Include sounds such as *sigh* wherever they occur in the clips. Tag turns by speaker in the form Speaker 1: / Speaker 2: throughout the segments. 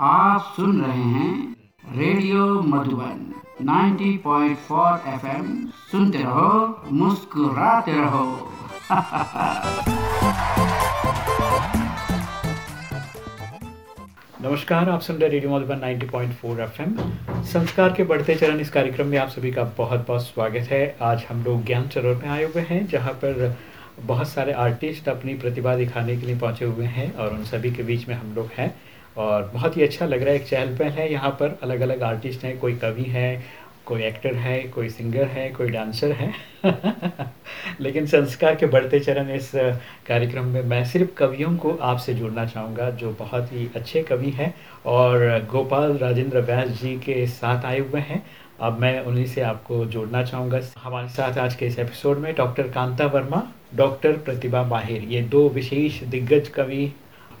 Speaker 1: आप सुन रहे हैं रेडियो मधुबन 90.4 एफएम। सुनते रहो, मुस्कुराते रहो। *laughs*
Speaker 2: नमस्कार, आप सुन रहे रेडियो मधुबन 90.4 एफएम। संस्कार के बढ़ते चरण इस कार्यक्रम में आप सभी का बहुत बहुत स्वागत है। आज हम लोग ज्ञान चरोर में आए हुए हैं, जहाँ पर बहुत सारे आर्टिस्ट अपनी प्रतिभा दिखाने के लिए पहुँचे हुए हैं और उन सभी के बीच में हम लोग हैं। और बहुत ही अच्छा लग रहा है, एक चहल पहल है यहाँ पर। अलग अलग आर्टिस्ट हैं, कोई कवि है, कोई एक्टर है, कोई सिंगर है, कोई डांसर है। *laughs* लेकिन संस्कार के बढ़ते चरण इस कार्यक्रम में मैं सिर्फ़ कवियों को आपसे जोड़ना चाहूँगा, जो बहुत ही अच्छे कवि हैं और गोपाल राजेंद्र व्यास जी के साथ आए हुए हैं। अब मैं उन्हीं से आपको जोड़ना चाहूँगा। हमारे साथ आज के इस एपिसोड में डॉक्टर कांता वर्मा डॉक्टर प्रतिभा माहिर, ये दो विशेष दिग्गज कवि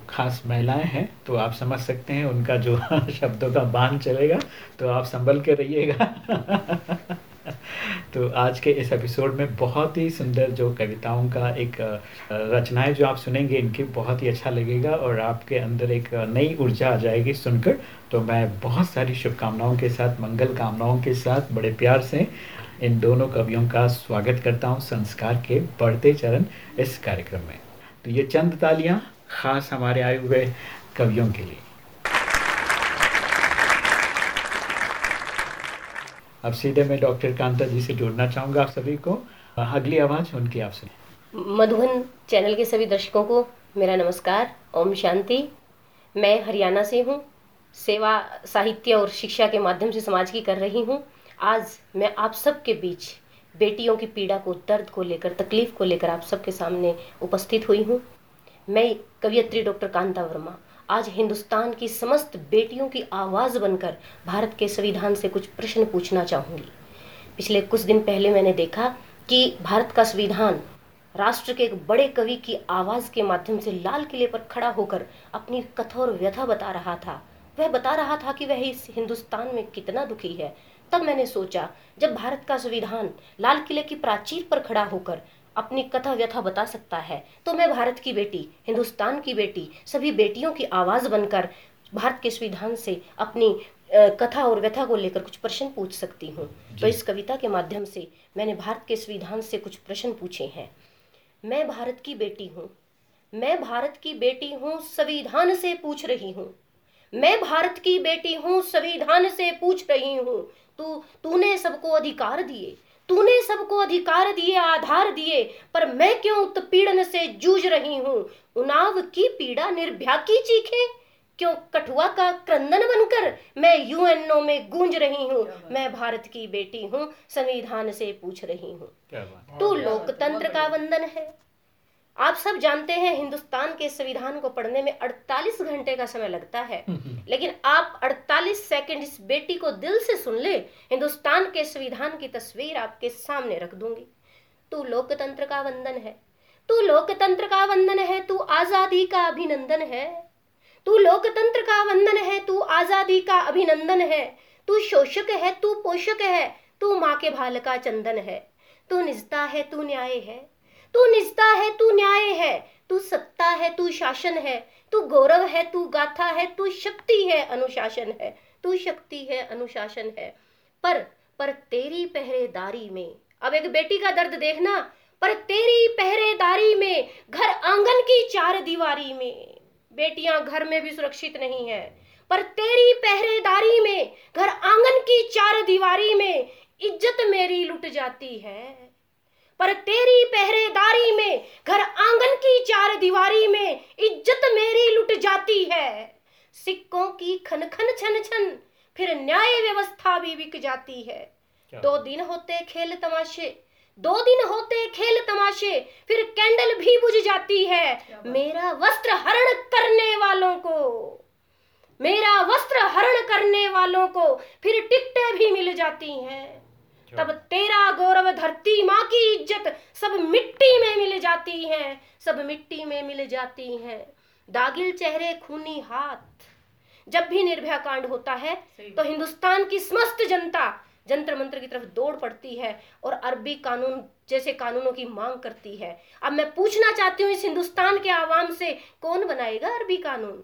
Speaker 2: खास महिलाएँ हैं तो आप समझ सकते हैं उनका जो *laughs* शब्दों का बाँध चलेगा तो आप संभल के रहिएगा। *laughs* तो आज के इस एपिसोड में बहुत ही सुंदर जो कविताओं का एक रचनाएँ जो आप सुनेंगे, इनकी बहुत ही अच्छा लगेगा और आपके अंदर एक नई ऊर्जा आ जाएगी सुनकर। तो मैं बहुत सारी शुभकामनाओं के साथ, मंगल कामनाओं के साथ, बड़े प्यार से इन दोनों कवियों का स्वागत करता हूँ संस्कार के बढ़ते चरण इस कार्यक्रम में। तो ये चंद तालियाँ खास हमारे आए हुए कवियों के लिए। अब सीधे मैं डॉक्टर कांता जी से जोड़ना चाहूँगा आप सभी को। अगली आवाज़ उनकी आप सुनिए
Speaker 3: मधुबन चैनल के सभी दर्शकों को मेरा नमस्कार। ओम शांति। मैं हरियाणा से हूँ। सेवा, साहित्य और शिक्षा के माध्यम से समाज की कर रही हूँ। आज मैं आप सबके बीच बेटियों की पीड़ा को, दर्द को लेकर, तकलीफ़ को लेकर आप सबके सामने उपस्थित हुई हूँ। मैं कवियत्री डॉक्टर कांता वर्मा। आज हिंदुस्तान की समस्त बेटियों की आवाज़ बनकर भारत के संविधान से कुछ प्रश्न पूछना चाहूँगी। पिछले कुछ दिन पहले मैंने देखा कि भारत का संविधान राष्ट्र के एक बड़े कवि की आवाज़ के माध्यम से लाल किले पर खड़ा होकर अपनी कठोर व्यथा बता रहा था। वह बता रहा था कि वह इस हिंदुस्तान में कितना दुखी है। तब मैंने सोचा, जब भारत का संविधान लाल किले की प्राचीर पर खड़ा होकर अपनी कथा व्यथा बता सकता है। तो मैं भारत की बेटी हिंदुस्तान की बेटी सभी बेटियों की आवाज़ बनकर भारत के संविधान से अपनी कथा और व्यथा को लेकर कुछ प्रश्न पूछ सकती हूँ। तो इस कविता के माध्यम से मैंने भारत के संविधान से कुछ प्रश्न पूछे हैं। मैं भारत की बेटी हूँ। मैं भारत की बेटी हूँ संविधान से पूछ रही हूँ। मैं भारत की बेटी हूँ संविधान से पूछ रही हूँ। तू तूने सबको अधिकार दिए। तूने सबको अधिकार दिए आधार दिए पर मैं क्यों उत्पीड़न से जूझ रही हूँ? उनाव की पीड़ा निर्भया की चीखे। क्यों कठुआ का क्रंदन बनकर मैं यूएनओ में गूंज रही हूँ? मैं भारत की बेटी हूँ संविधान से पूछ रही हूँ। तू लोकतंत्र का वंदन है। आप सब जानते हैं हिंदुस्तान के संविधान को पढ़ने में 48 घंटे का समय लगता है। लेकिन आप 48 सेकंड इस बेटी को दिल से सुन ले हिंदुस्तान के संविधान की तस्वीर आपके सामने रख दूँगी। तू लोकतंत्र का वंदन है तू लोकतंत्र का वंदन है तू आज़ादी का अभिनंदन है। तू लोकतंत्र का वंदन है तू आज़ादी का अभिनंदन है। तू शोषक है तू पोषक है तू माँ के भाल का चंदन है। तू निजता है तू न्याय है। तू निजता है, तू न्याय है, तू सत्ता है, तू शासन है, तू गौरव है, तू गाथा है, तू शक्ति है, अनुशासन है, तू शक्ति है, अनुशासन है। पर पर तेरी पहरेदारी में, अब एक बेटी का दर्द देखना, पर तेरी पहरेदारी में, घर आँगन की चार दीवारी में, बेटियाँ घर में भी सुरक्षित नहीं है, पर तेरी पहरेदारी में, घर आँगन की चार दीवारी में, इज़्ज़त मेरी लुट जाती है। पर तेरी पहरेदारी में घर आँगन की चार दीवारी में इज़्ज़त मेरी लुट जाती है। सिक्कों की खन खन छन छन फिर न्याय व्यवस्था भी बिक जाती है। दो दिन होते खेल तमाशे दो दिन होते खेल तमाशे फिर कैंडल भी बुझ जाती है। मेरा वस्त्र हरण करने वालों को मेरा वस्त्र हरण करने वालों को फिर टिकटें भी मिल जाती हैं। तब तेरा गौरव धरती माँ की इज़्ज़त सब मिट्टी में मिल जाती है सब मिट्टी में मिल जाती हैं। दागिल चेहरे खूनी हाथ जब भी निर्भया कांड होता है तो हिंदुस्तान की समस्त जनता जंतर मंत्र की तरफ़ दौड़ पड़ती है और अरबी कानून जैसे कानूनों की मांग करती है। अब मैं पूछना चाहती हूँ इस हिंदुस्तान के आवाम से कौन बनाएगा अरबी कानून?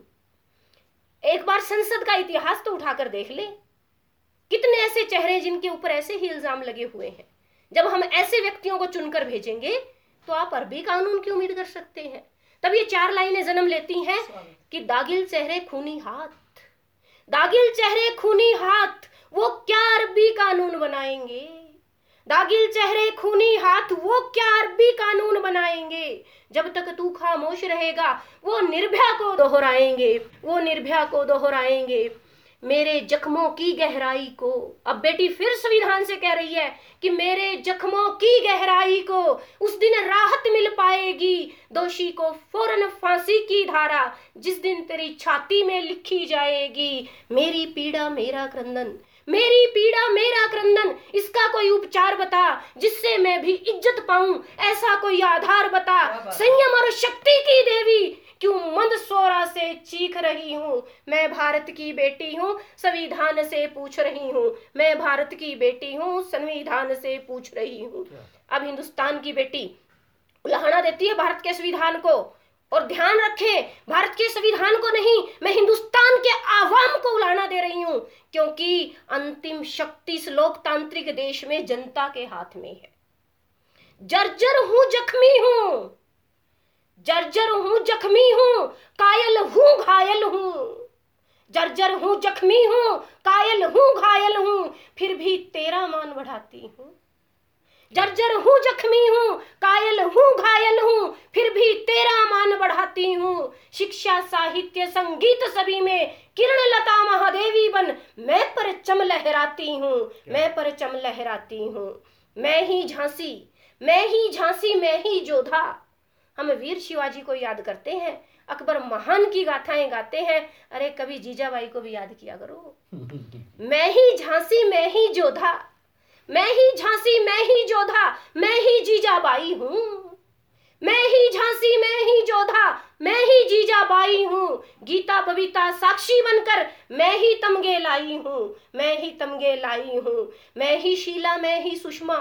Speaker 3: एक बार संसद का इतिहास तो उठाकर देख ले। कितने ऐसे चेहरे जिनके ऊपर ऐसे ही इल्ज़ाम लगे हुए हैं? जब हम ऐसे व्यक्तियों को चुनकर भेजेंगे तो आप अरबी कानून की उम्मीद कर सकते हैं। तब ये चार लाइनें जन्म लेती हैं कि दागिल चेहरे खूनी हाथ। दागिल चेहरे खूनी हाथ, वो क्या अरबी कानून बनाएँगे? दागिल चेहरे खूनी हाथ, वो क्या अरबी कानून बनाएँगे? जब तक तू खामोश रहेगा, वो निर्भया को दोहराएँगे। वो निर्भया को दोहराएँगे। मेरे जख्मों की गहराई को। अब बेटी फिर संविधान से कह रही है कि मेरे जख्मों की गहराई को उस दिन राहत मिल पाएगी। दोषी को फ़ौरन फांसी की धारा जिस दिन तेरी छाती में लिखी जाएगी। मेरी पीड़ा मेरा क्रंदन मेरी पीड़ा मेरा क्रंदन इसका कोई उपचार बता जिससे मैं भी इज़्ज़त पाऊँ? ऐसा कोई आधार बता? संयम और शक्ति की देवी से चीख रही हूँ। मैं भारत की बेटी हूँ संविधान से पूछ रही हूँ। मैं भारत की बेटी हूँ संविधान से पूछ रही हूँ। अब हिंदुस्तान की बेटी उल्हाना देती है भारत के संविधान को। और ध्यान रखें भारत के संविधान को नहीं मैं हिंदुस्तान के आवाम को उलाना दे रही हूँ। क्योंकि अंतिम शक्ति इस लोकतांत्रिक देश में जनता के हाथ में है। जर्जर हूँ जख्मी हूँ। जर्जर हूँ, जख्मी हूँ, कायल हूँ, घायल हूँ। जर्जर हूँ, जख्मी हूँ, कायल हूँ, घायल हूँ, फिर भी तेरा मान बढ़ाती हूँ। जर्जर हूँ, जख्मी हूँ, कायल हूँ, घायल हूँ, फिर भी तेरा मान बढ़ाती हूँ। शिक्षा, साहित्य, संगीत सभी में किरण लता महादेवी बन, मैं पर चम लहराती हूँ, मैं पर चम लहराती हूँ। मैं ही झांसी, मैं ही झांसी, मैं ही जोधा। हम वीर शिवाजी को याद करते हैं अकबर महान की गाथाएँ गाते हैं अरे कभी जीजाबाई को भी याद किया करो मैं ही झांसी मैं ही जोधा मैं ही झांसी मैं ही जोधा मैं ही जीजाबाई हूँ मैं ही झांसी मैं ही जोधा मैं ही जीजाबाई हूँ गीता बबीता साक्षी बनकर मैं ही तमगे लाई हूँ मैं ही तमगे लाई हूँ मैं ही शीला मैं ही सुषमा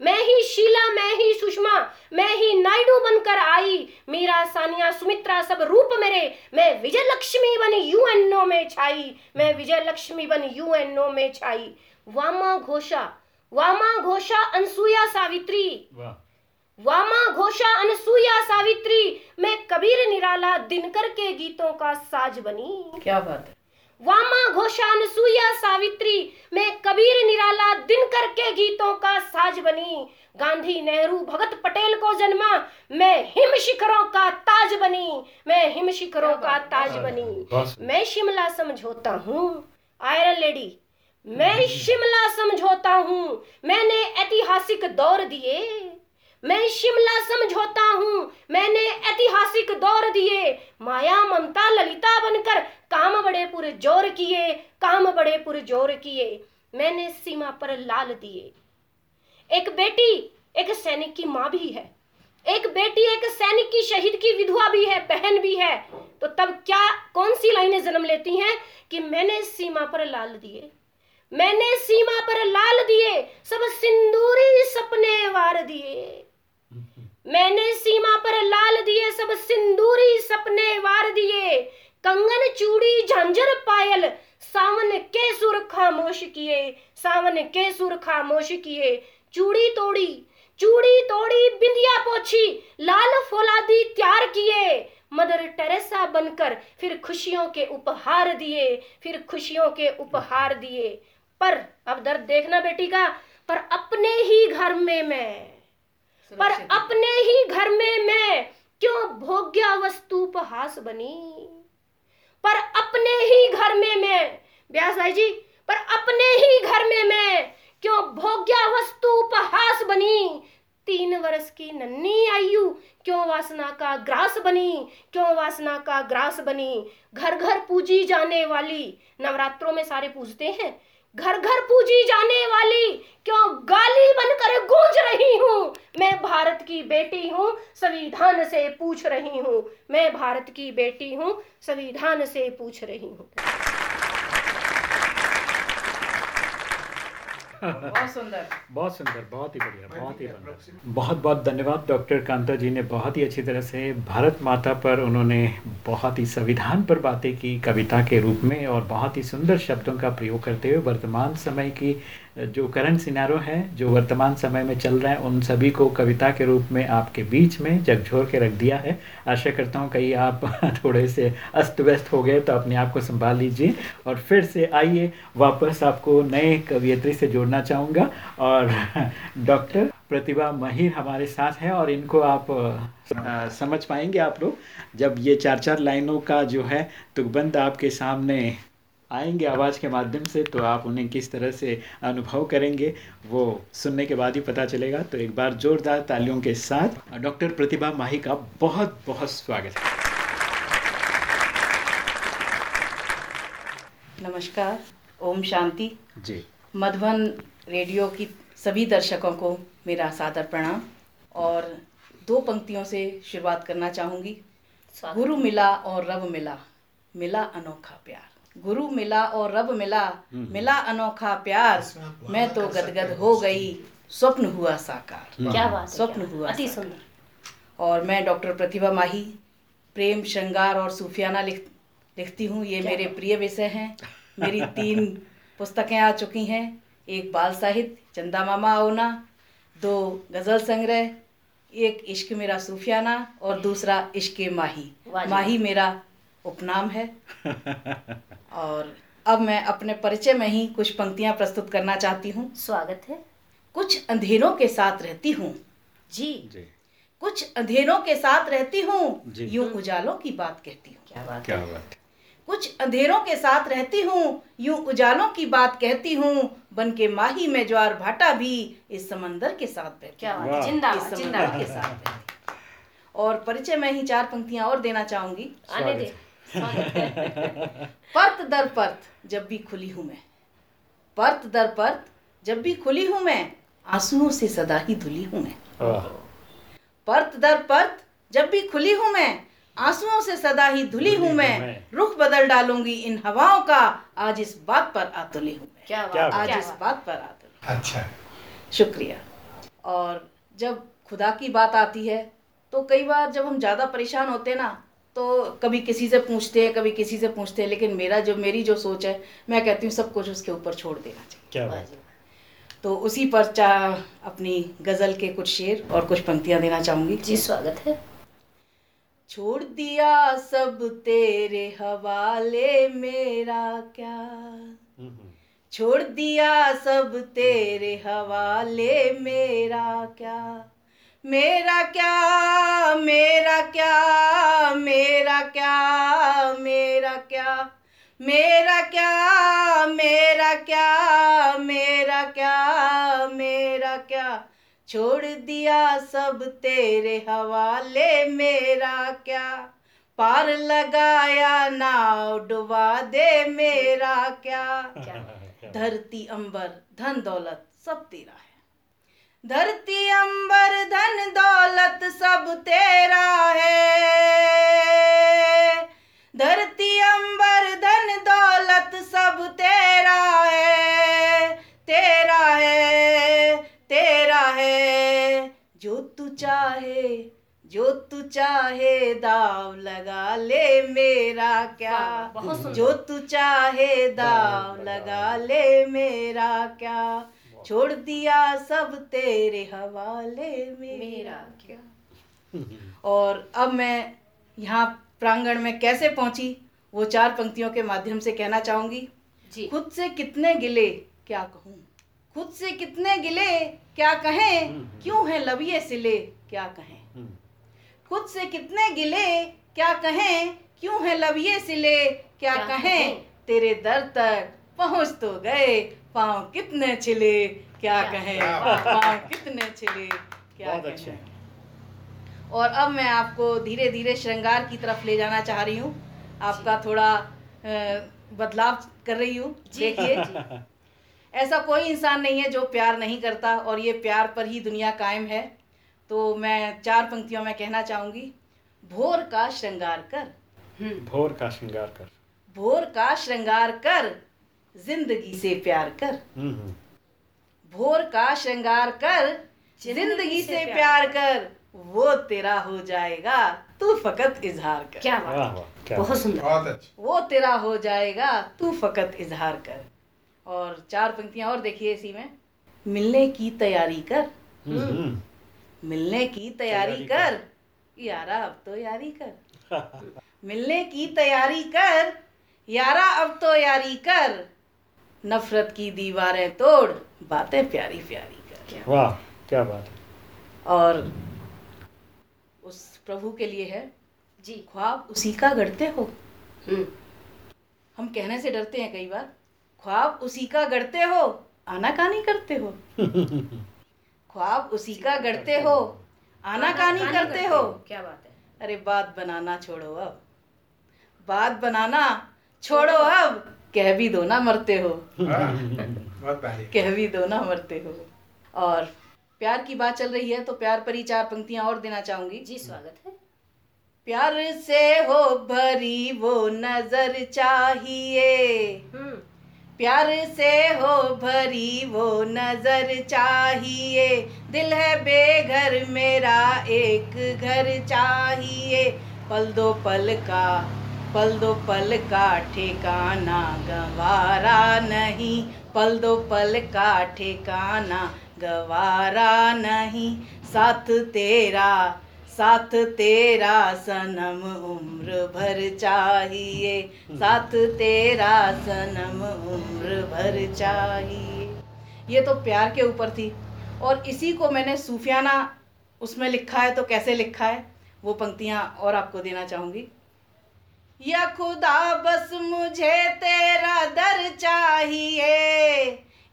Speaker 3: मैं ही शीला मैं ही सुषमा मैं ही नायडू बनकर आई। मीरा सानिया सुमित्रा सब रूप मेरे। मैं विजय लक्ष्मी बन यू यूएनओ में छाई। मैं विजय लक्ष्मी बन यू एन यूएनओ में छाई। वामा घोषा वामा घोषा अनसुया सावित्री। वामा घोषा अनसुया सावित्री। मैं कबीर निराला दिनकर के गीतों का साज बनी।
Speaker 1: क्या बात है।
Speaker 3: वामा घोषा अनसुया सावित्री मैं कबीर निराला दिनकर के गीतों का साज बनी। गांधी नेहरू भगत पटेल को जन्मा मैं हिम शिखरों का ताज बनी। मैं हिम शिखरों का ताज बनी। मैं शिमला समझौता हूँ आयरन लेडी। मैं शिमला समझौता हूँ मैंने ऐतिहासिक दौर दिए। मैं शिमला समझौता हूँ। मैंने ऐतिहासिक दौर दिए। माया, ममता, ललिता बनकर काम बड़े पुर ज़ोर किए, काम बड़े पुर ज़ोर किए। मैंने सीमा पर लाल दिए। एक बेटी, एक सैनिक की माँ भी है। एक बेटी, एक सैनिक की शहीद की विधवा भी है, बहन भी है। तो तब क्या, कौन सी लाइनें जन्म लेती हैं कि मैंने सीमा पर लाल दिए? मैंने सीमा पर लाल दिए, सब सिंदूरी सपने वार दिए। मैंने सीमा पर लाल दिए सब सिंदूरी सपने वार दिए। कंगन, चूड़ी, झांझर, पायल, सावन के सुर खामोश किए, सावन के सुर खामोश किए। चूड़ी तोड़ी चूड़ी तोड़ी, बिंदिया पोछी, लाल फोलादी त्यार किए। मदर टेरेसा बनकर फिर खुशियों के उपहार दिए, फिर खुशियों के उपहार दिए। पर अब दर्द देखना बेटी का, पर अपने ही घर में मैं पर अपने ही घर में मैं क्यों भोग्या वस्तु उपहास बनी? पर अपने ही घर में मैं ब्यास भाई जी पर अपने ही घर में मैं क्यों भोग्या वस्तु उपहास बनी? तीन वर्ष की नन्ही आयु क्यों वासना का ग्रास बनी? क्यों वासना का ग्रास बनी? घर घर पूजी जाने वाली नवरात्रों में सारे पूजते हैं। घर घर पूजी जाने वाली, क्यों गाली बनकर गूंज रही हूँ? मैं भारत की बेटी हूँ, संविधान से पूछ रही हूँ। मैं भारत की बेटी हूँ, संविधान से पूछ रही हूँ।
Speaker 4: बहुत सुंदर।
Speaker 2: बहुत सुंदर बहुत ही बढ़िया बहुत ही बढ़िया। बहुत बहुत धन्यवाद डॉक्टर कांता जी ने बहुत ही अच्छी तरह से भारत माता पर उन्होंने बहुत ही संविधान पर बातें की कविता के रूप में और बहुत ही सुंदर शब्दों का प्रयोग करते हुए वर्तमान समय की जो करंट सिनारो है, जो वर्तमान समय में चल रहे हैं, उन सभी को कविता के रूप में आपके बीच में झकझोर के रख दिया है। आशा करता हूँ कहीं आप *laughs* थोड़े से अस्त व्यस्त हो गए तो अपने आप को संभाल लीजिए। और फिर से आइए, वापस आपको नए कवियत्री से जोड़ना चाहूँगा। और *laughs* डॉक्टर प्रतिभा महिर हमारे साथ हैं, और इनको आप समझ पाएँगे आप लोग। जब ये चार चार लाइनों का जो है तुकबंद आपके सामने आएँगे आवाज़ के माध्यम से तो आप उन्हें किस तरह से अनुभव करेंगे वो सुनने के बाद ही पता चलेगा। तो एक बार जोरदार तालियों के साथ डॉक्टर प्रतिभा माही का बहुत बहुत स्वागत है।
Speaker 4: नमस्कार ओम शांति।
Speaker 2: जी।
Speaker 4: मधुबन रेडियो की सभी दर्शकों को मेरा सादर प्रणाम और दो पंक्तियों से शुरुआत करना चाहूँगी। गुरु मिला और रब मिला मिला अनोखा प्यार। गुरु मिला और रब मिला मिला अनोखा प्यार। मैं तो गदगद हो गई स्वप्न हुआ साकार।
Speaker 3: क्या बात
Speaker 4: स्वप्न हुआ
Speaker 3: अति सुंदर।
Speaker 4: और मैं डॉक्टर प्रतिभा माही प्रेम श्रृंगार और सूफियाना लिख लिखती हूँ। ये मेरे प्रिय विषय हैं। मेरी *laughs* तीन पुस्तकें आ चुकी हैं। एक बाल साहित्य चंदा मामा ओना दो गज़ल संग्रह एक इश्क मेरा सूफियाना और दूसरा इश्क माही। माही मेरा उपनाम है। और अब मैं अपने परिचय में ही कुछ पंक्तियाँ प्रस्तुत करना चाहती हूँ।
Speaker 3: स्वागत है।
Speaker 4: कुछ अंधेरों के साथ रहती हूँ।
Speaker 3: जी।
Speaker 2: जी।
Speaker 4: कुछ अंधेरों के साथ रहती हूँ। यूँ उजालों की बात कहती हूँ।
Speaker 3: क्या बात
Speaker 2: क्या
Speaker 3: है।
Speaker 2: बात
Speaker 4: कुछ अंधेरों के साथ रहती हूँ। यूँ उजालों की बात कहती हूँ। बन के माही में ज्वार भाटा भी इस समंदर के साथ बहती
Speaker 3: क्या बात है।
Speaker 4: इस समंदर के साथ बहती और परिचय में ही चार पंक्तियाँ और देना चाहूँगी।
Speaker 3: आने दे। *laughs*
Speaker 4: परत दर परत जब भी खुली हूँ मैं। परत दर परत जब भी खुली हूँ मैं आंसुओं से सदा ही धुली हूँ मैं। परत दर परत जब भी खुली हूँ मैं आंसुओं से सदा ही धुली हूँ मैं। रुख बदल डालूँगी इन हवाओं का आज इस बात पर आतुली हूँ मैं।
Speaker 3: क्या बात
Speaker 4: आज
Speaker 3: क्या
Speaker 4: इस
Speaker 3: बात
Speaker 4: बात पर आतुली
Speaker 5: अच्छा।
Speaker 4: शुक्रिया। और जब खुदा की बात आती है तो कई बार जब हम ज़्यादा परेशान होते हैं ना तो कभी किसी से पूछते हैं कभी किसी से पूछते हैं लेकिन मेरा जो मेरी जो सोच है मैं कहती हूँ सब कुछ उसके ऊपर छोड़ देना चाहिए।
Speaker 2: क्या बात
Speaker 3: जी।
Speaker 4: तो उसी पर चाह अपनी गज़ल के कुछ शेर और कुछ पंक्तियाँ देना चाहूँगी।
Speaker 3: जी स्वागत है।
Speaker 4: छोड़ दिया सब तेरे हवाले मेरा क्या? छोड़ दिया सब तेरे हवाले मेरा क्या? मेरा क्या मेरा क्या मेरा क्या मेरा क्या? मेरा क्या मेरा क्या मेरा क्या मेरा क्या? छोड़ दिया सब तेरे हवाले मेरा क्या? पार लगाया नाव डुबा दे मेरा क्या? *laughs* धरती अंबर धन दौलत सब तेरा है। धरती अंबर धन दौलत सब तेरा है। धरती अंबर धन दौलत सब तेरा है। तेरा है तेरा है। जो तू चाहे जो तू चाहे दाव लगा ले मेरा क्या। जो तू चाहे दाव लगा ले मेरा क्या। छोड़ दिया सब तेरे हवाले
Speaker 3: मेरा
Speaker 4: मेरा
Speaker 3: क्या? *laughs*
Speaker 4: और अब मैं यहाँ प्रांगण में कैसे पहुँची वो चार पंक्तियों के माध्यम से कहना चाहूँगी।
Speaker 3: जी।
Speaker 4: खुद से कितने गिले क्या कहूँ? खुद से कितने गिले क्या कहें? क्यों है लबिये सिले क्या कहें? खुद से कितने गिले क्या कहें? क्यों है लबिये सिले क्या कहें? तेरे दर तक पहुँच तो गए पाँव कितने छिले क्या कहें? पाँव कितने छिले क्या
Speaker 2: बहुत अच्छे।
Speaker 4: और अब मैं आपको धीरे धीरे श्रृंगार की तरफ़ ले जाना चाह रही हूँ। आपका थोड़ा बदलाव कर रही हूँ। देखिए। *laughs* ऐसा कोई इंसान नहीं है जो प्यार नहीं करता और ये प्यार पर ही दुनिया कायम है। तो मैं चार पंक्तियों में कहना चाहूँगी। भोर का श्रृंगार कर।
Speaker 3: हम्म।
Speaker 2: भोर का श्रृंगार कर।
Speaker 4: भोर का श्रृंगार कर। ज़िंदगी से प्यार कर।
Speaker 2: हम्म, हम्म।
Speaker 4: भोर का श्रृंगार कर ज़िंदगी से प्यार कर वो तेरा हो जाएगा तू फकत इजहार कर।
Speaker 3: क्या बात है। बहुत सुंदर।
Speaker 5: अच्छा।
Speaker 4: वो तेरा हो जाएगा तू फकत इजहार कर। और चार पंक्तियाँ और देखिए इसी में। मिलने की तैयारी कर। मिलने की तैयारी
Speaker 2: तैयारी
Speaker 4: कर। यारा अब तो यारी कर। *laughs* मिलने की तैयारी कर। यारा अब तो यारी कर। नफरत की दीवारें तोड़ बातें प्यारी प्यारी कर।
Speaker 2: वाह क्या बात है।
Speaker 4: और उस प्रभु के लिए है।
Speaker 3: जी।
Speaker 4: ख्वाब उसी का गढ़ते हो।
Speaker 3: हम्म।
Speaker 4: हम कहने से डरते हैं कई बार। ख्वाब उसी का गढ़ते हो आना आनाकानी करते हो। *laughs* ख्वाब उसी का गढ़ते हो आना आनाकानी करते हो।
Speaker 3: क्या बात है।
Speaker 4: अरे बात बनाना छोड़ो अब। बात बनाना छोड़ो अब। कह भी दो ना मरते हो।
Speaker 5: हाँ,
Speaker 4: कह भी दो ना मरते हो। और प्यार की बात चल रही है तो प्यार पर ही चार पंक्तियाँ और देना चाहूँगी।
Speaker 3: जी स्वागत है।
Speaker 4: प्यार से हो भरी वो नज़र चाहिए।
Speaker 3: हम्म।
Speaker 4: प्यार से हो भरी वो नज़र चाहिए। दिल है बेघर मेरा एक घर चाहिए। पल दो पल का पल दो पल का ठिकाना, गवारा नहीं। पल दो पल का ठिकाना, गवारा नहीं। साथ तेरा साथ तेरा सनम उम्र भर चाहिए। साथ तेरा सनम उम्र भर चाहिए। ये तो प्यार के ऊपर थी। और इसी को मैंने सूफियाना, उसमें लिखा है तो कैसे लिखा है? वो पंक्तियाँ और आपको देना चाहूँगी। या खुदा, बस मुझे तेरा दर चाहिए।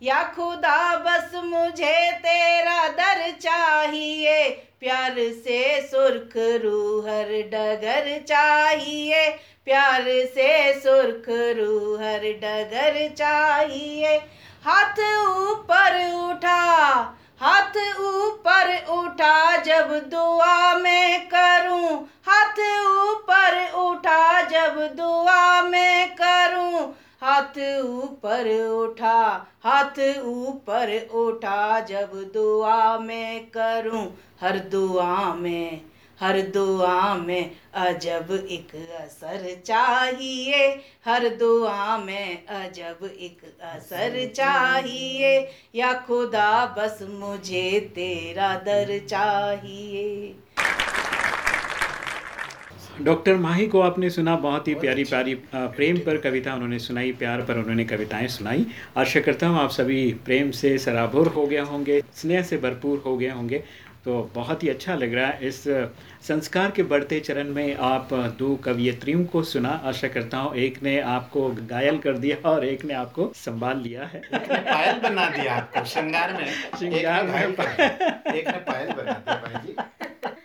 Speaker 4: या खुदा, बस मुझे तेरा दर चाहिए। प्यार से सुर्ख रूहर डगर चाहिए। प्यार से सुर्ख रूहर डगर चाहिए। हाथ ऊपर उठा हाथ ऊपर उठा, जब दुआ में करूँ। हाथ ऊपर उठा, जब दुआ में करूँ। हाथ ऊपर उठा, हाथ ऊपर उठा, जब दुआ में करूँ। हर दुआ में हर दुआ में अजब एक असर चाहिए। हर दुआ में अजब एक असर चाहिए। या खुदा बस मुझे तेरा दर चाहिए।
Speaker 2: डॉक्टर माही को आपने सुना बहुत ही प्यारी प्यारी प्रेम पर कविता उन्होंने सुनाई प्यार पर उन्होंने कविताएँ सुनाई। आशा करता हूँ आप सभी प्रेम से सराबोर हो गए होंगे स्नेह से भरपूर हो गए होंगे। तो बहुत ही अच्छा लग रहा है। इस संस्कार के बढ़ते चरण में आप दो कवियत्रियों को सुना। आशा करता हूँ एक ने आपको घायल कर दिया और एक ने आपको संभाल लिया है।
Speaker 5: पायल बना दिया आपको श्रृंगार में।
Speaker 2: श्रृंगार
Speaker 5: एक
Speaker 2: में
Speaker 5: पायल एक ने पायल बना दिया भाई जी।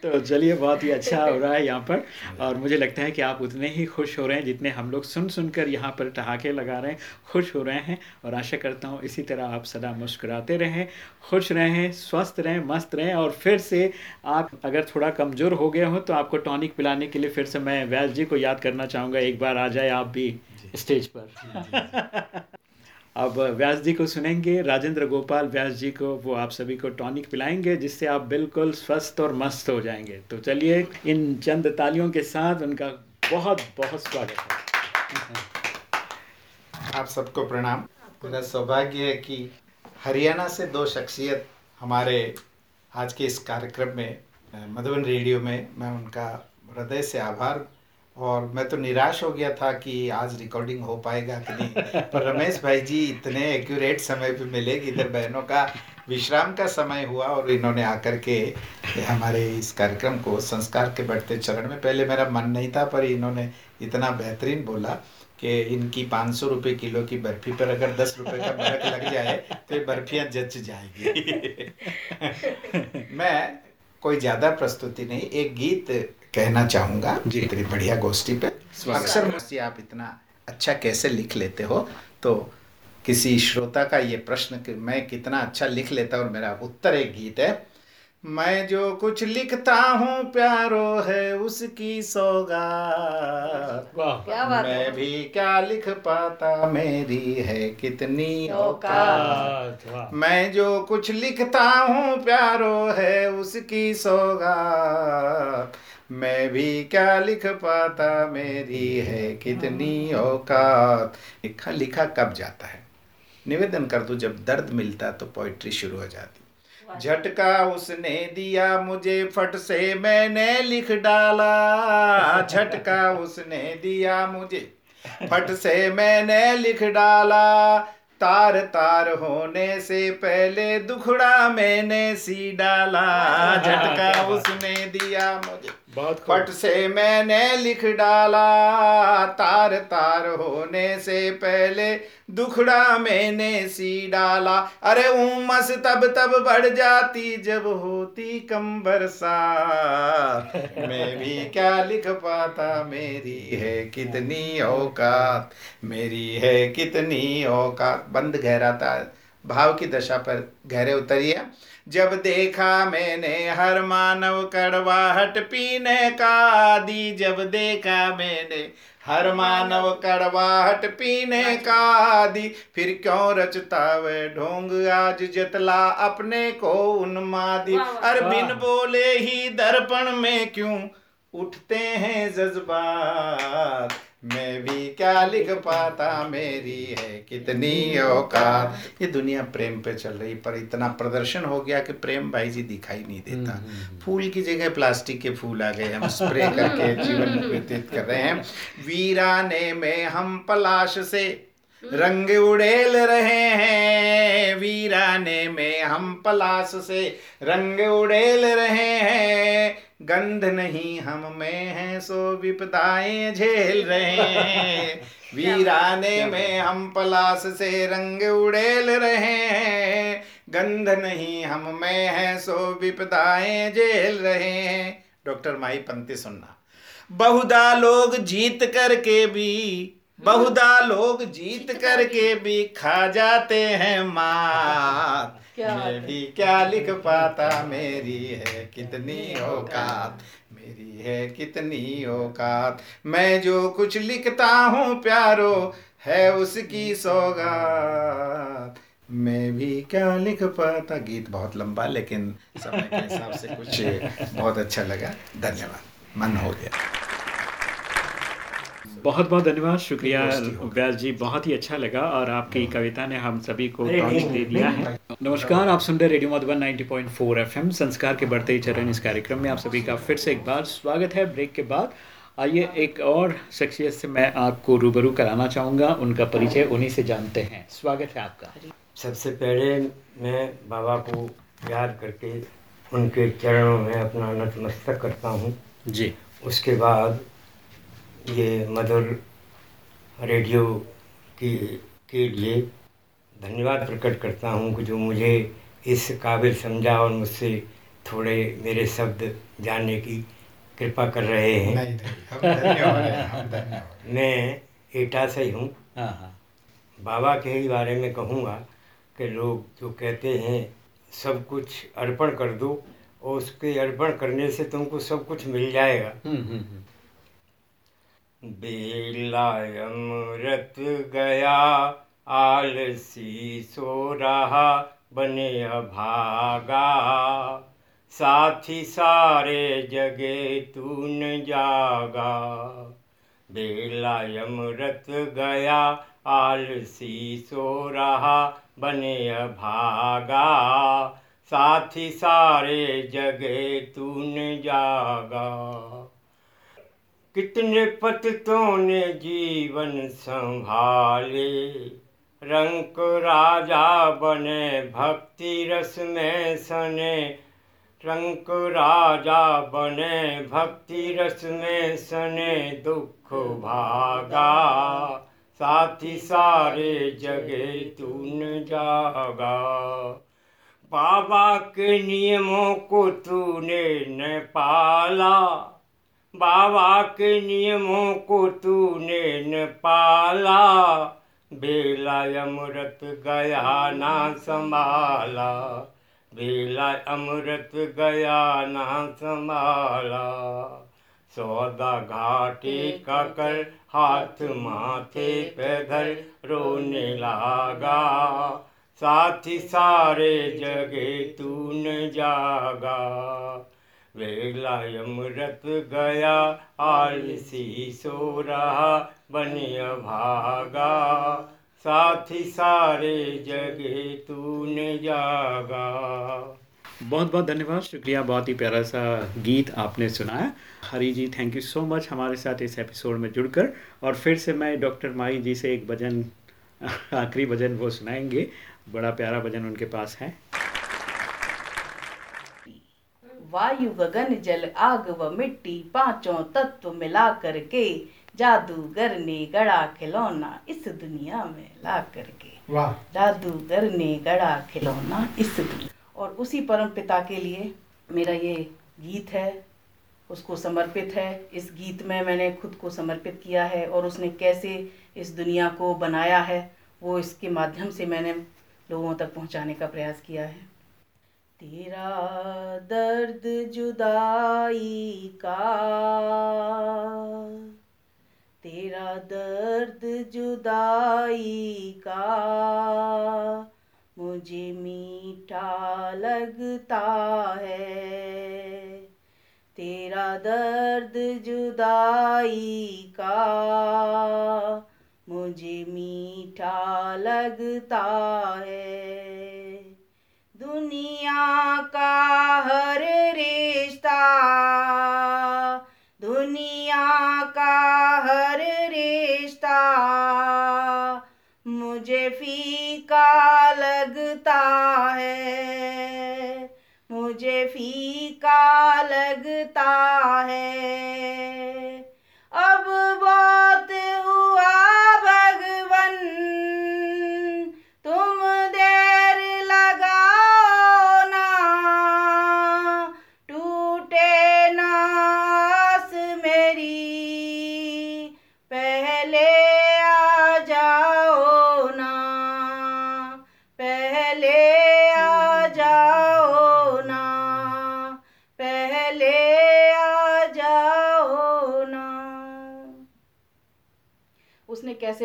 Speaker 2: तो चलिए बहुत ही अच्छा हो रहा है यहाँ पर। *laughs* और मुझे लगता है कि आप उतने ही खुश हो रहे हैं जितने हम लोग सुन सुनकर यहाँ पर ठहाके लगा रहे हैं। खुश हो रहे हैं और आशा करता हूँ इसी तरह आप सदा मुस्कुराते रहें खुश रहें स्वस्थ रहें मस्त रहें और फिर से आप अगर थोड़ा कमज़ोर हो गए हो तो आपको टॉनिक पिलाने के लिए फिर से मैं व्यास जी को याद करना चाहूँगा। एक बार आ जाए आप भी स्टेज पर। *laughs* अब व्यास जी को सुनेंगे, राजेंद्र गोपाल, व्यास जी को, वो आप सभी को टॉनिक पिलाएँगे, जिससे आप बिल्कुल स्वस्थ और मस्त हो जाएँगे। तो चलिए, इन चंद तालियों के साथ उनका बहुत बहुत स्वागत है।
Speaker 5: आप सबको प्रणाम। मेरा सौभाग्य है कि हरियाणा से दो शख्सियत हमारे आज के इस कार्यक्रम में, मधुबन रेडियो में मैं उनका हृदय से आभार और मैं तो निराश हो गया था कि आज रिकॉर्डिंग हो पाएगा कि नहीं। पर रमेश भाई जी इतने एक्यूरेट समय पे मिले कि इधर बहनों का। विश्राम का समय हुआ और इन्होंने आकर के हमारे इस कार्यक्रम को संस्कार के बढ़ते चरण में पहले मेरा मन नहीं था पर इन्होंने इतना बेहतरीन बोला कि इनकी पाँच सौ रुपये किलो की बर्फ़ी पर अगर दस रुपये का बरक लग जाए तो ये बर्फियाँ जच जाएगी। *laughs* मैं कोई ज़्यादा प्रस्तुति नहीं एक गीत कहना चाहूँगा
Speaker 2: जी।
Speaker 5: इतनी बढ़िया गोष्ठी पे। अक्सर मुझसे आप इतना अच्छा कैसे लिख लेते हो? तो किसी श्रोता का ये प्रश्न कि मैं कितना अच्छा लिख लेता और मेरा उत्तर एक गीत है मैं जो कुछ लिखता हूँ प्यारो है उसकी सौगात।
Speaker 4: क्या बात है।
Speaker 5: मैं भी क्या लिख पाता मेरी है कितनी औकात। मैं जो कुछ लिखता हूँ प्यारो है उसकी सौगात। मैं भी क्या लिख पाता? मेरी है कितनी औकात? लिखा लिखा कब जाता है? निवेदन कर दूँ जब दर्द मिलता तो पोइट्री शुरू हो जाती। झटका उसने दिया मुझे फट से मैंने लिख डाला। झटका उसने दिया मुझे फट से मैंने लिख डाला। तार तार होने से पहले दुखड़ा मैंने सी डाला। झटका उसने दिया मुझे।
Speaker 2: खूब।
Speaker 5: फट से मैंने लिख डाला तार तार होने से पहले दुखड़ा मैंने सी डाला। अरे उमस तब तब बढ़ जाती जब होती कम बरसात। *laughs* मैं भी क्या लिख पाता मेरी है कितनी औकात मेरी है कितनी औकात। बंद गहरा था भाव की दशा पर गहरे उतरिए। जब देखा मैंने हर मानव कड़वाहट पीने का आदि जब देखा मैंने हर मानव कड़वाहट पीने का आदि फिर क्यों रचता वे ढोंग आज जतला अपने को उन्मादी। अरे बिन बोले ही दर्पण में क्यों उठते हैं जज्बात? मैं भी क्या लिख पाता मेरी है कितनी औकात। ये दुनिया प्रेम पे चल रही पर इतना प्रदर्शन हो गया कि प्रेम भाई जी दिखाई नहीं देता। फूल की जगह प्लास्टिक के फूल आ गए हम स्प्रे करके *laughs* जीवन व्यतीत कर रहे हैं। वीराने में हम पलाश से रंग उड़ेल रहे हैं वीराने में हम पलाश से। रंग उड़ेल रहे हैं गंध नहीं हम में है सो विपदाएँ झेल रहे हैं। *laughs* वीराने में हम पलाश से रंग उड़ेल रहे हैं गंध नहीं हम में है सो विपदाएँ झेल रहे हैं। डॉक्टर माई पंक्ति सुनना। बहुधा लोग जीत करके भी बहुधा लोग जीत करके भी खा जाते हैं मात। मैं भी क्या लिख पाता मेरी है कितनी औकात मेरी है कितनी औकात। मैं जो कुछ लिखता हूँ प्यारो है उसकी सौगात। मैं भी क्या लिख पाता। गीत बहुत लंबा लेकिन समय के हिसाब से कुछ बहुत अच्छा लगा। धन्यवाद। मन हो गया।
Speaker 2: बहुत बहुत धन्यवाद। शुक्रिया
Speaker 5: हो।
Speaker 2: व्यास जी बहुत ही अच्छा लगा और आपकी कविता ने हम सभी को टॉन्च दे दिया है। नमस्कार आप सुन रहे रेडियो मधुबन 90.4 एफएम संस्कार के बढ़ते ही चरण इस कार्यक्रम में। आप सभी का फिर से एक बार स्वागत है ब्रेक के बाद। आइए एक और शख्सियत से मैं आपको रूबरू कराना चाहूँगा। उनका परिचय उन्हीं से जानते हैं। स्वागत है आपका।
Speaker 6: सबसे पहले मैं बाबा को याद करके उनके चरणों में अपना नतमस्तक करता हूँ।
Speaker 2: जी।
Speaker 6: उसके बाद ये मधुर रेडियो की के लिए धन्यवाद प्रकट करता हूँ कि जो मुझे इस काबिल समझा और मुझसे थोड़े मेरे शब्द जानने की कृपा कर रहे हैं।
Speaker 5: नहीं नहीं हम धन्य हो रहे हैं हम धन्य हो। रहे
Speaker 6: मैं एटा से ही
Speaker 2: हूँ। हाँ हाँ।
Speaker 6: बाबा के ही बारे में कहूँगा कि लोग जो कहते हैं सब कुछ अर्पण कर दो और उसके अर्पण करने से तुमको सब कुछ मिल जाएगा।
Speaker 2: हम्म हम्म हम्म
Speaker 6: बेला अमृत गया, आलसी सो रहा, बने अभागा साथी सारे जगे तू न जागा। बेला अमृत गया, आलसी सो रहा, बने अभागा साथी सारे जगे तू न जागा। कितने पतितों ने जीवन संभाले। रंक राजा बने, भक्ति रस में सने। रंक राजा बने, भक्ति रस में सने। दुख भागा, साथी सारे जगे तून जागा। बाबा के नियमों को तूने न पाला। बाबा के नियमों को तूने न पाला बेला अमृत गया ना संभाला बेला अमृत गया ना संभाला। सौदा घाटे का कर हाथ माथे पे धर रोने लागा, साथी सारे जगे तून जागा। वेला अमृत गया, आलसी सो रहा बनिया भागा। साथी सारे जगे तून जागा।
Speaker 2: बहुत बहुत धन्यवाद, शुक्रिया, बहुत ही प्यारा सा गीत आपने सुनाया। Hari ji thank you so much हमारे साथ इस एपिसोड में जुड़कर। और फिर से मैं डॉक्टर माई जी से एक भजन, आखिरी भजन वो सुनाएँगे। बड़ा प्यारा भजन उनके पास है।
Speaker 4: वायु गगन जल आग व मिट्टी पाँचों तत्व मिला करके जादूगर ने गड़ा खिलौना इस दुनिया में ला करके। जादूगर ने गड़ा खिलौना इस दुनिया। और उसी परम पिता के लिए मेरा ये गीत है उसको समर्पित है। इस गीत में मैंने खुद को समर्पित किया है और उसने कैसे इस दुनिया को बनाया है वो इसके माध्यम से मैंने लोगों तक पहुँचाने का प्रयास किया है। तेरा दर्द जुदाई का। तेरा दर्द जुदाई का। मुझे मीठा लगता है। तेरा दर्द जुदाई का। मुझे मीठा लगता है। दुनिया का हर रिश्ता, दुनिया का हर रिश्ता, मुझे फीका लगता है, मुझे फीका लगता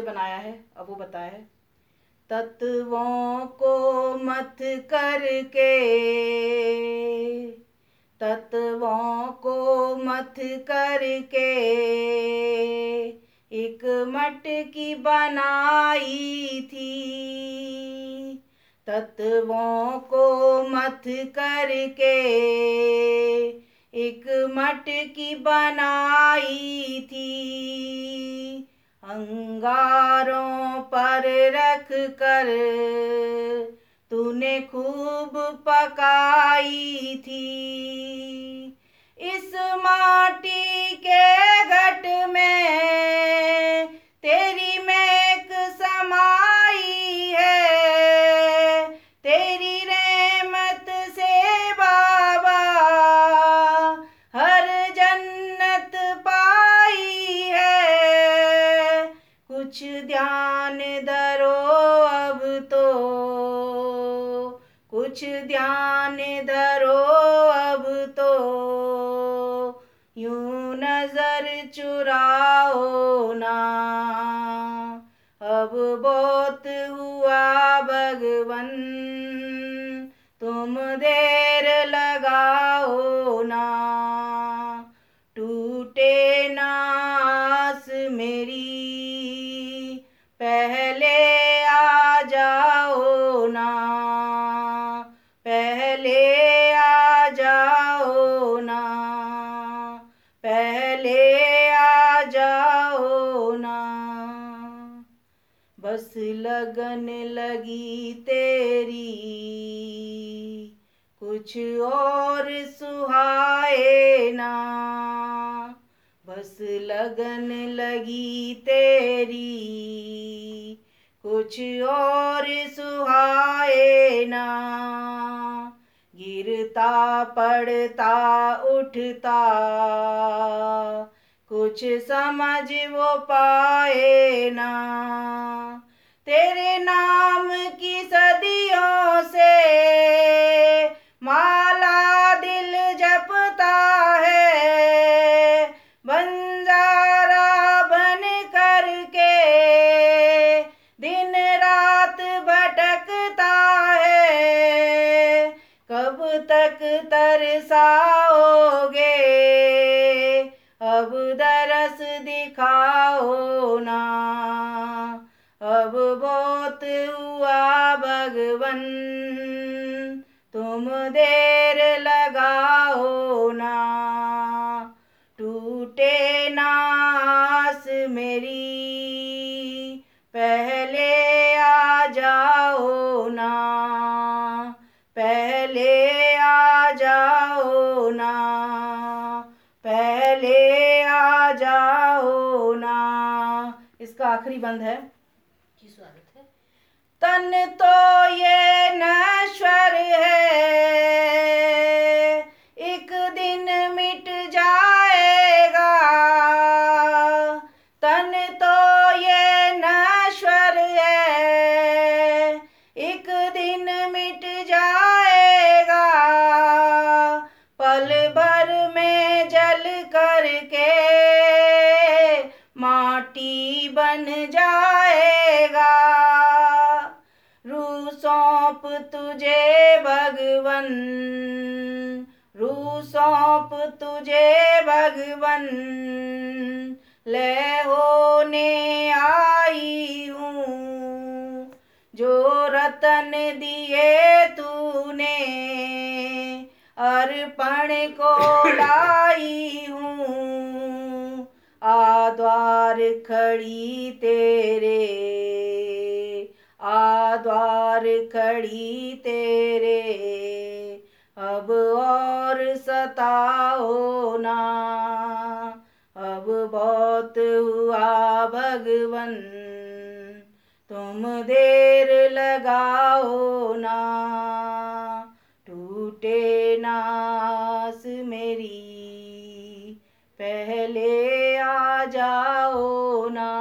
Speaker 4: कैसे बनाया है, अब वो बताया है। तत्वों को मत करके, तत्वों को मत करके, एक मटकी बनाई थी। तत्वों को मत करके, एक मटकी बनाई थी। अंगारों पर रख कर तूने खूब पकाई थी। इस माटी के घट में तेरी मैक समाई है। कुछ ध्यान धरो अब तो। कुछ ध्यान धरो अब तो। यूँ नज़र चुराओ ना। अब बहुत हुआ भगवन, तुम देर लगाओ ना। लगी तेरी। कुछ और सुहाए ना, बस लगन लगी तेरी। कुछ और सुहाए ना, गिरता पड़ता उठता। कुछ समझ वो पाए ना तेरे नाम की सदियों से आखिरी बंद है। तन तो ये नश्वर है। एक दिन मिट तुझे भगवन, ले होने आई हूँ। जो रतन दिए तूने, अर्पण को लाई हूँ। आ द्वार खड़ी तेरे, आ द्वार खड़ी तेरे। अब और सताओ ना अब बहुत हुआ भगवन, तुम देर लगाओ ना। टूटे नास मेरी, पहले आ जाओ ना।